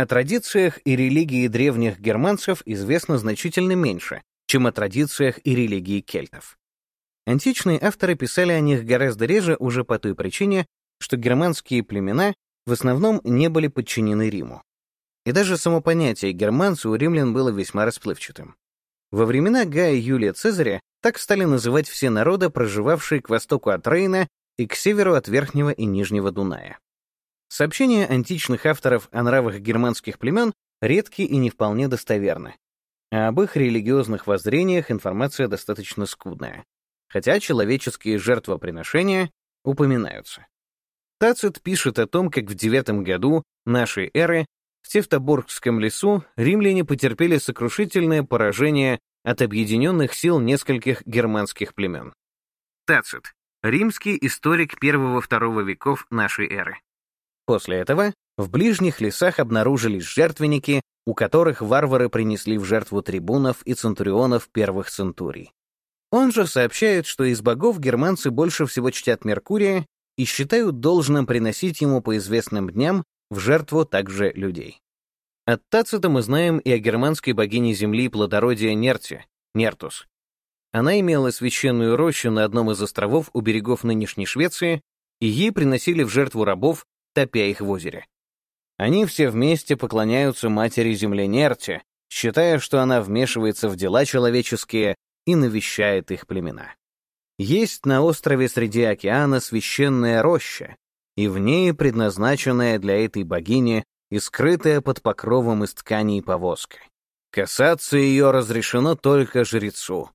О традициях и религии древних германцев известно значительно меньше, чем о традициях и религии кельтов. Античные авторы писали о них гораздо реже уже по той причине, что германские племена в основном не были подчинены Риму. И даже само понятие «германцы» у римлян было весьма расплывчатым. Во времена Гая Юлия Цезаря так стали называть все народы, проживавшие к востоку от Рейна и к северу от Верхнего и Нижнего Дуная. Сообщения античных авторов о нравах германских племен редки и не вполне достоверны. А об их религиозных воззрениях информация достаточно скудная, хотя человеческие жертвоприношения упоминаются. Тацит пишет о том, как в девятом году нашей эры в Тевтобургском лесу римляне потерпели сокрушительное поражение от объединенных сил нескольких германских племен. Тацит. Римский историк первого-второго веков нашей эры. После этого в ближних лесах обнаружились жертвенники, у которых варвары принесли в жертву трибунов и центурионов первых центурий. Он же сообщает, что из богов германцы больше всего чтят Меркурия и считают должным приносить ему по известным дням в жертву также людей. От Тацита мы знаем и о германской богине земли плодородия Нерте, Нертус. Она имела священную рощу на одном из островов у берегов нынешней Швеции, и ей приносили в жертву рабов, топя их в озере. Они все вместе поклоняются матери-земле Нерте, считая, что она вмешивается в дела человеческие и навещает их племена. Есть на острове среди океана священная роща, и в ней предназначенная для этой богини и скрытая под покровом из тканей повозка. Касаться ее разрешено только жрецу.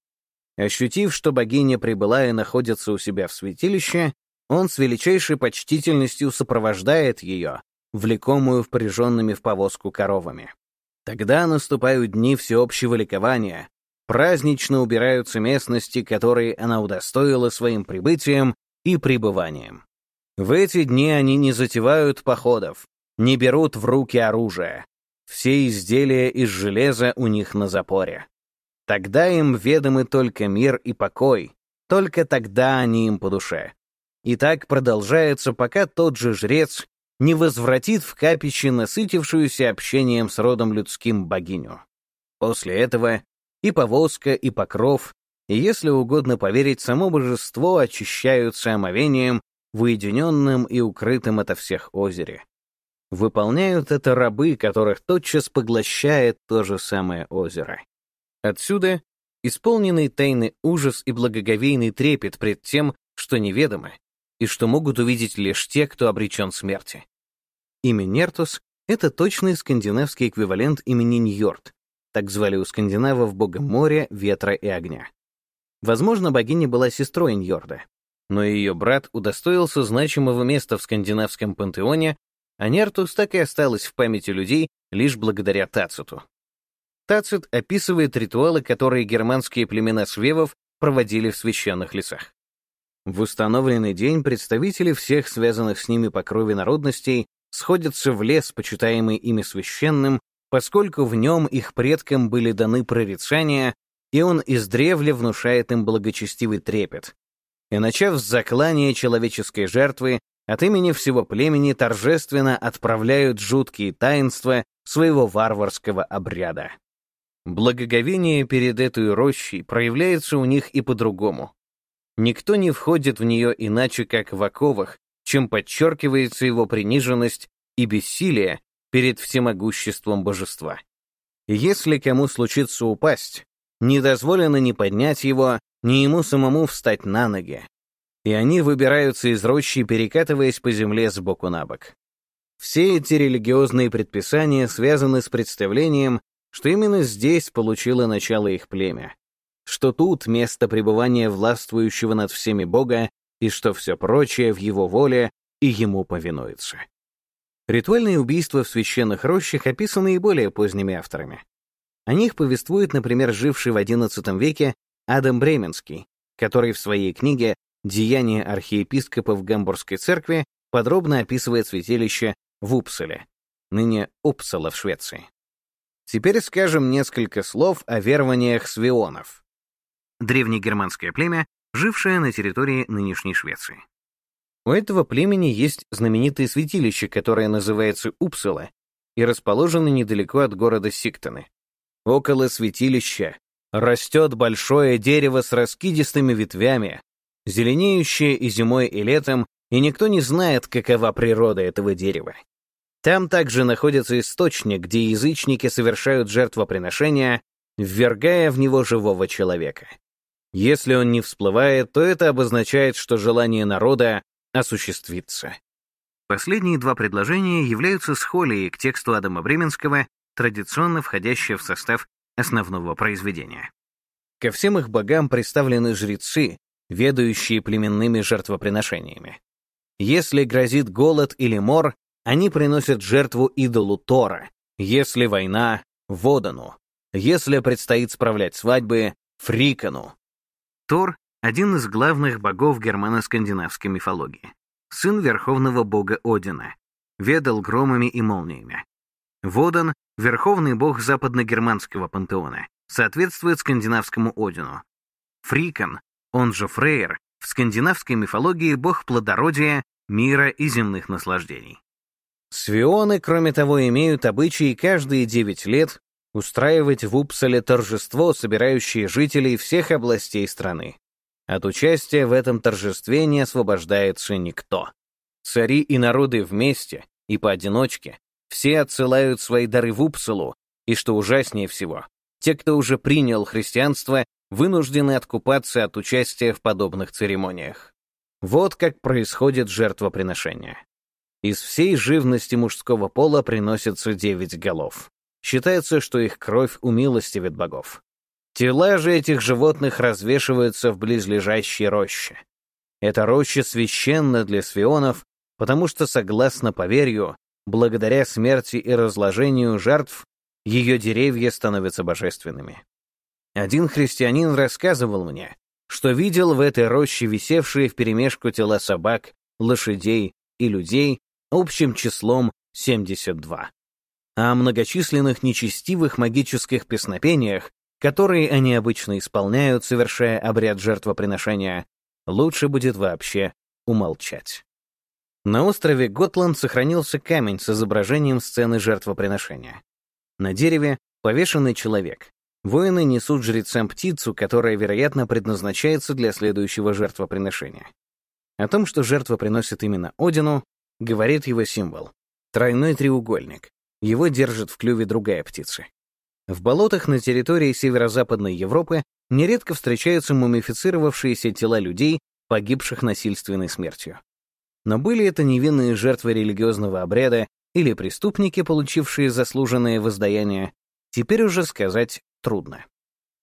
Ощутив, что богиня прибыла и находится у себя в святилище, он с величайшей почтительностью сопровождает ее, влекомую впряженными в повозку коровами. Тогда наступают дни всеобщего ликования, празднично убираются местности, которые она удостоила своим прибытием и пребыванием. В эти дни они не затевают походов, не берут в руки оружие. Все изделия из железа у них на запоре. Тогда им ведомы только мир и покой, только тогда они им по душе. И так продолжается, пока тот же жрец не возвратит в капище насытившуюся общением с родом людским богиню. После этого и повозка, и покров, и, если угодно поверить, само божество очищаются омовением в уединенном и укрытом ото всех озере. Выполняют это рабы, которых тотчас поглощает то же самое озеро. Отсюда исполненный тайны ужас и благоговейный трепет пред тем, что неведомо, и что могут увидеть лишь те, кто обречен смерти. Имя Нертус — это точный скандинавский эквивалент имени Ньорд, так звали у скандинавов бога моря, ветра и огня. Возможно, богиня была сестрой Ньорда, но ее брат удостоился значимого места в скандинавском пантеоне, а Нертус так и осталась в памяти людей лишь благодаря Тациту. Тацит описывает ритуалы, которые германские племена свевов проводили в священных лесах. В установленный день представители всех связанных с ними по крови народностей сходятся в лес, почитаемый ими священным, поскольку в нем их предкам были даны прорицания, и он издревле внушает им благочестивый трепет. И начав с заклания человеческой жертвы, от имени всего племени торжественно отправляют жуткие таинства своего варварского обряда. Благоговение перед этой рощей проявляется у них и по-другому. Никто не входит в нее иначе, как в оковах, чем подчеркивается его приниженность и бессилие перед всемогуществом божества. Если кому случится упасть, не дозволено ни поднять его, ни ему самому встать на ноги. И они выбираются из рощи, перекатываясь по земле с боку на бок. Все эти религиозные предписания связаны с представлением, что именно здесь получило начало их племя, что тут место пребывания властвующего над всеми Бога и что все прочее в его воле и ему повинуется. Ритуальные убийства в священных рощах описаны и более поздними авторами. О них повествует, например, живший в XI веке Адам Бременский, который в своей книге «Деяния архиепископов Гамбургской церкви» подробно описывает святилище в Упсале, ныне Упсала в Швеции. Теперь скажем несколько слов о верованиях свионов древнегерманское племя, жившее на территории нынешней Швеции. У этого племени есть знаменитое святилище, которое называется Упсала, и расположены недалеко от города Сиктоны. Около святилища растет большое дерево с раскидистыми ветвями, зеленеющее и зимой, и летом, и никто не знает, какова природа этого дерева. Там также находится источник, где язычники совершают жертвоприношения, ввергая в него живого человека. Если он не всплывает, то это обозначает, что желание народа осуществится. Последние два предложения являются схолией к тексту Адама Бременского, традиционно входящие в состав основного произведения. Ко всем их богам представлены жрецы, ведающие племенными жертвоприношениями. Если грозит голод или мор, они приносят жертву идолу Тора, если война — Водану, если предстоит справлять свадьбы — Фрикану. Тор — один из главных богов германо-скандинавской мифологии, сын верховного бога Одина, ведал громами и молниями. Водан — верховный бог западно-германского пантеона, соответствует скандинавскому Одину. Фрикан, он же Фрейр, в скандинавской мифологии бог плодородия, мира и земных наслаждений. Свионы, кроме того, имеют обычаи каждые девять лет устраивать в Упсале торжество, собирающее жителей всех областей страны. От участия в этом торжестве не освобождается никто. Цари и народы вместе и поодиночке все отсылают свои дары в Упсалу, и, что ужаснее всего, те, кто уже принял христианство, вынуждены откупаться от участия в подобных церемониях. Вот как происходит жертвоприношение. Из всей живности мужского пола приносятся девять голов. Считается, что их кровь умилостивит богов. Тела же этих животных развешиваются в близлежащей роще. Эта роща священна для свионов, потому что, согласно поверью, благодаря смерти и разложению жертв, ее деревья становятся божественными. Один христианин рассказывал мне, что видел в этой роще висевшие вперемешку тела собак, лошадей и людей общим числом 72. О многочисленных нечестивых магических песнопениях, которые они обычно исполняют, совершая обряд жертвоприношения, лучше будет вообще умолчать. На острове Готланд сохранился камень с изображением сцены жертвоприношения. На дереве повешенный человек, Воины несут жрецам птицу, которая, вероятно, предназначается для следующего жертвоприношения. О том, что жертва приносит именно Одину, говорит его символ — тройной треугольник. Его держит в клюве другая птица. В болотах на территории северо-западной Европы нередко встречаются мумифицировавшиеся тела людей, погибших насильственной смертью. Но были это невинные жертвы религиозного обряда или преступники, получившие заслуженное воздаяние, теперь уже сказать трудно.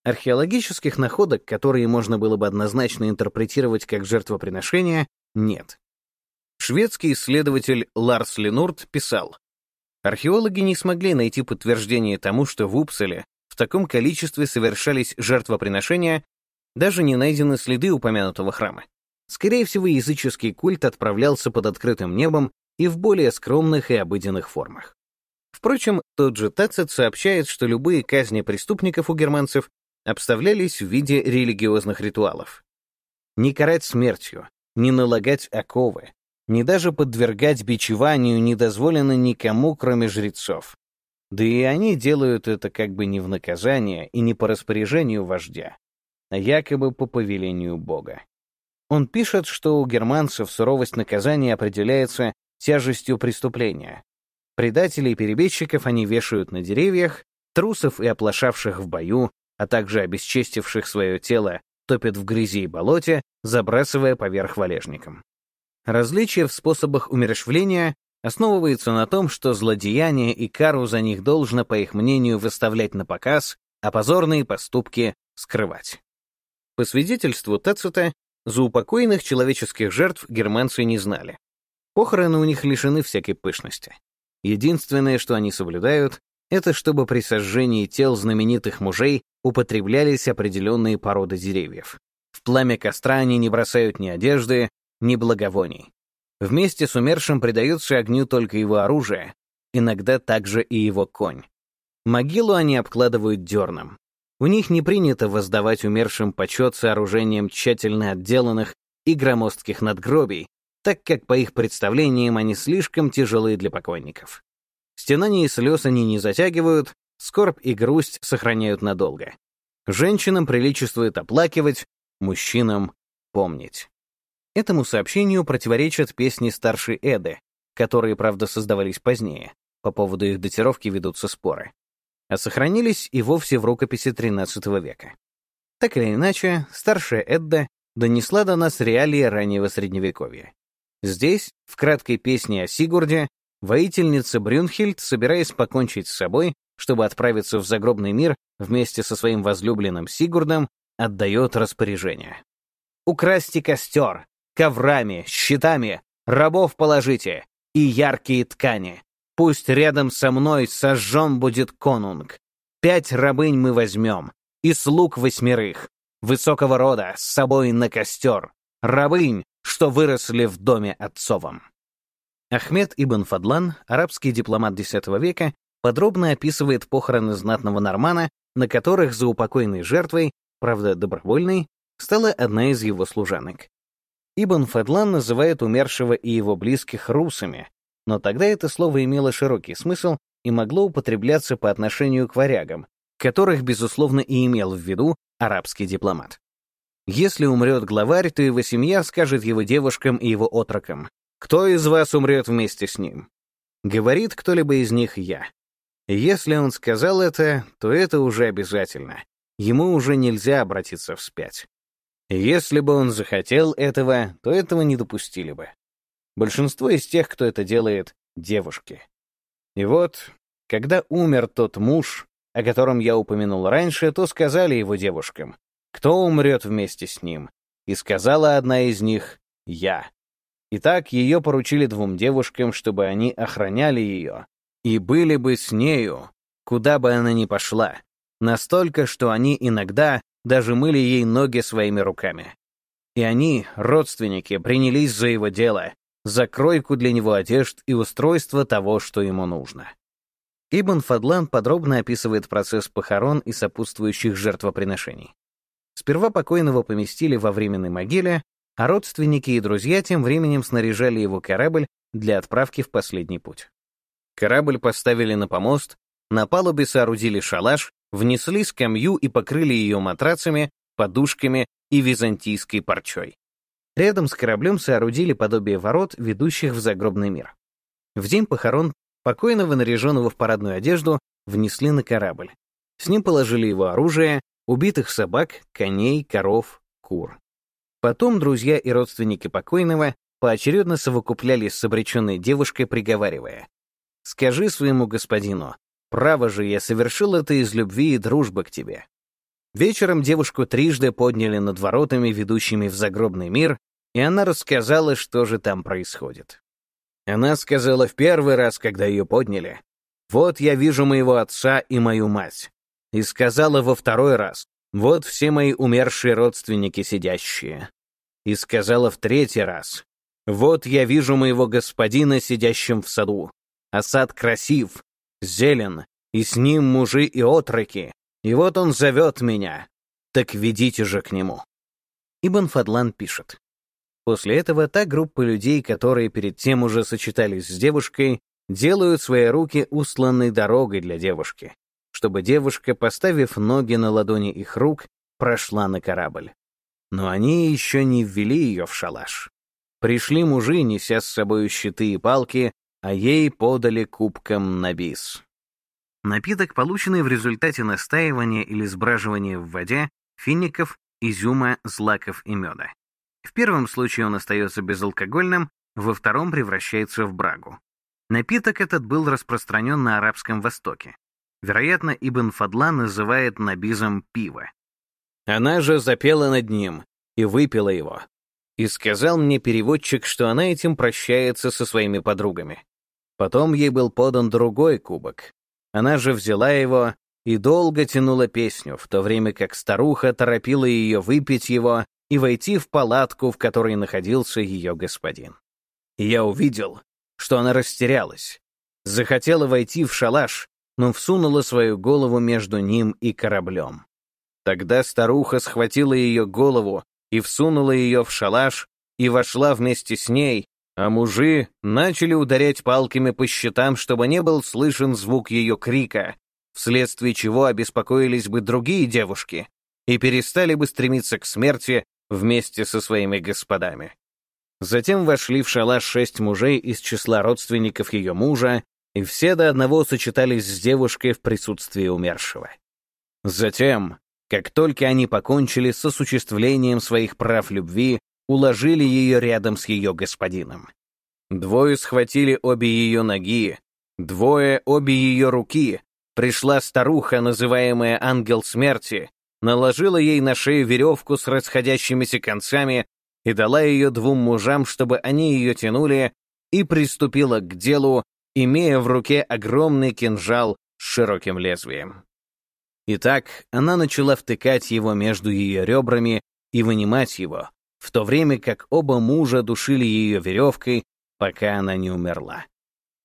Археологических находок, которые можно было бы однозначно интерпретировать как жертвоприношение, нет. Шведский исследователь Ларс Ленурт писал, археологи не смогли найти подтверждение тому, что в Упселе в таком количестве совершались жертвоприношения, даже не найдены следы упомянутого храма. Скорее всего, языческий культ отправлялся под открытым небом и в более скромных и обыденных формах. Впрочем, тот же Тацит сообщает, что любые казни преступников у германцев обставлялись в виде религиозных ритуалов. Не карать смертью, не налагать оковы, не даже подвергать бичеванию не дозволено никому, кроме жрецов. Да и они делают это как бы не в наказание и не по распоряжению вождя, а якобы по повелению Бога. Он пишет, что у германцев суровость наказания определяется тяжестью преступления, Предателей и перебежчиков они вешают на деревьях, трусов и оплошавших в бою, а также обесчестивших свое тело, топят в грязи и болоте, забрасывая поверх валежником. Различие в способах умерщвления основывается на том, что злодеяния и кару за них должно, по их мнению, выставлять на показ, а позорные поступки скрывать. По свидетельству Тацита, за упокоенных человеческих жертв германцы не знали. Похороны у них лишены всякой пышности. Единственное, что они соблюдают, это чтобы при сожжении тел знаменитых мужей употреблялись определенные породы деревьев. В пламя костра они не бросают ни одежды, ни благовоний. Вместе с умершим придается огню только его оружие, иногда также и его конь. Могилу они обкладывают дерном. У них не принято воздавать умершим почет сооружением тщательно отделанных и громоздких надгробий, так как, по их представлениям, они слишком тяжелые для покойников. стенания и слез они не затягивают, скорбь и грусть сохраняют надолго. Женщинам приличествует оплакивать, мужчинам — помнить. Этому сообщению противоречат песни старшей Эды, которые, правда, создавались позднее. По поводу их датировки ведутся споры. А сохранились и вовсе в рукописи XIII века. Так или иначе, старшая Эдда донесла до нас реалии раннего Средневековья. Здесь, в краткой песне о Сигурде, воительница Брюнхильд, собираясь покончить с собой, чтобы отправиться в загробный мир вместе со своим возлюбленным Сигурдом, отдает распоряжение. «Украсьте костер, коврами, щитами, рабов положите и яркие ткани. Пусть рядом со мной сожжен будет конунг. Пять рабынь мы возьмем, и слуг восьмерых, высокого рода, с собой на костер, рабынь, что выросли в доме отцовом. Ахмед ибн Фадлан, арабский дипломат X века, подробно описывает похороны знатного нормана, на которых за упокойной жертвой, правда добровольной, стала одна из его служанок. Ибн Фадлан называет умершего и его близких русами, но тогда это слово имело широкий смысл и могло употребляться по отношению к варягам, которых, безусловно, и имел в виду арабский дипломат. Если умрет главарь, то его семья скажет его девушкам и его отрокам, «Кто из вас умрет вместе с ним?» Говорит кто-либо из них «я». Если он сказал это, то это уже обязательно. Ему уже нельзя обратиться вспять. Если бы он захотел этого, то этого не допустили бы. Большинство из тех, кто это делает, — девушки. И вот, когда умер тот муж, о котором я упомянул раньше, то сказали его девушкам, кто умрет вместе с ним, и сказала одна из них — я. Итак, ее поручили двум девушкам, чтобы они охраняли ее, и были бы с нею, куда бы она ни пошла, настолько, что они иногда даже мыли ей ноги своими руками. И они, родственники, принялись за его дело, за кройку для него одежд и устройство того, что ему нужно. Ибн Фадлан подробно описывает процесс похорон и сопутствующих жертвоприношений. Сперва покойного поместили во временной могиле, а родственники и друзья тем временем снаряжали его корабль для отправки в последний путь. Корабль поставили на помост, на палубе соорудили шалаш, внесли скамью и покрыли ее матрацами, подушками и византийской парчой. Рядом с кораблем соорудили подобие ворот, ведущих в загробный мир. В день похорон покойного, наряженного в парадную одежду, внесли на корабль. С ним положили его оружие, убитых собак, коней, коров, кур. Потом друзья и родственники покойного поочередно совокуплялись с обреченной девушкой, приговаривая, «Скажи своему господину, право же я совершил это из любви и дружбы к тебе. Вечером девушку трижды подняли над воротами, ведущими в загробный мир, и она рассказала, что же там происходит. Она сказала в первый раз, когда ее подняли, «Вот я вижу моего отца и мою мать». И сказала во второй раз, «Вот все мои умершие родственники сидящие». И сказала в третий раз, «Вот я вижу моего господина, сидящим в саду. А сад красив, зелен, и с ним мужи и отроки, и вот он зовет меня. Так ведите же к нему. Ибн Фадлан пишет. После этого та группа людей, которые перед тем уже сочетались с девушкой, делают свои руки устланной дорогой для девушки, чтобы девушка, поставив ноги на ладони их рук, прошла на корабль. Но они еще не ввели ее в шалаш. Пришли мужи, неся с собой щиты и палки, а ей подали кубком на бис. Напиток, полученный в результате настаивания или сбраживания в воде фиников, изюма, злаков и меда. В первом случае он остается безалкогольным, во втором превращается в брагу. Напиток этот был распространен на Арабском Востоке. Вероятно, Ибн Фадла называет набизом пиво. Она же запела над ним и выпила его. И сказал мне переводчик, что она этим прощается со своими подругами. Потом ей был подан другой кубок, она же взяла его и долго тянула песню, в то время как старуха торопила ее выпить его и войти в палатку, в которой находился ее господин. И я увидел, что она растерялась, захотела войти в шалаш, но всунула свою голову между ним и кораблем. Тогда старуха схватила ее голову и всунула ее в шалаш и вошла вместе с ней, а мужи начали ударять палками по щитам, чтобы не был слышен звук ее крика, вследствие чего обеспокоились бы другие девушки и перестали бы стремиться к смерти вместе со своими господами. Затем вошли в шалаш шесть мужей из числа родственников ее мужа, и все до одного сочетались с девушкой в присутствии умершего. Затем, как только они покончили с осуществлением своих прав любви, уложили ее рядом с ее господином. Двое схватили обе ее ноги, двое — обе ее руки. Пришла старуха, называемая Ангел Смерти, наложила ей на шею веревку с расходящимися концами и дала ее двум мужам, чтобы они ее тянули, и приступила к делу, имея в руке огромный кинжал с широким лезвием. Итак, она начала втыкать его между ее ребрами и вынимать его, в то время как оба мужа душили ее веревкой, пока она не умерла.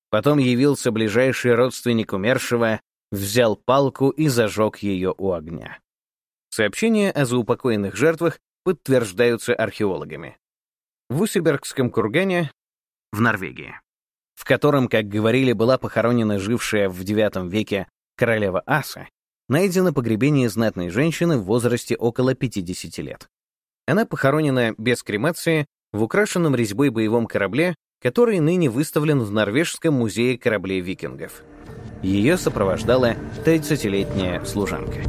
Потом явился ближайший родственник умершего, взял палку и зажег ее у огня. Сообщения о заупокоенных жертвах подтверждаются археологами. В Усибергском кургане в Норвегии, в котором, как говорили, была похоронена жившая в IX веке королева Аса, найдено погребение знатной женщины в возрасте около 50 лет. Она похоронена без кремации в украшенном резьбой боевом корабле, который ныне выставлен в Норвежском музее кораблей викингов. Ее сопровождала 30-летняя служанка.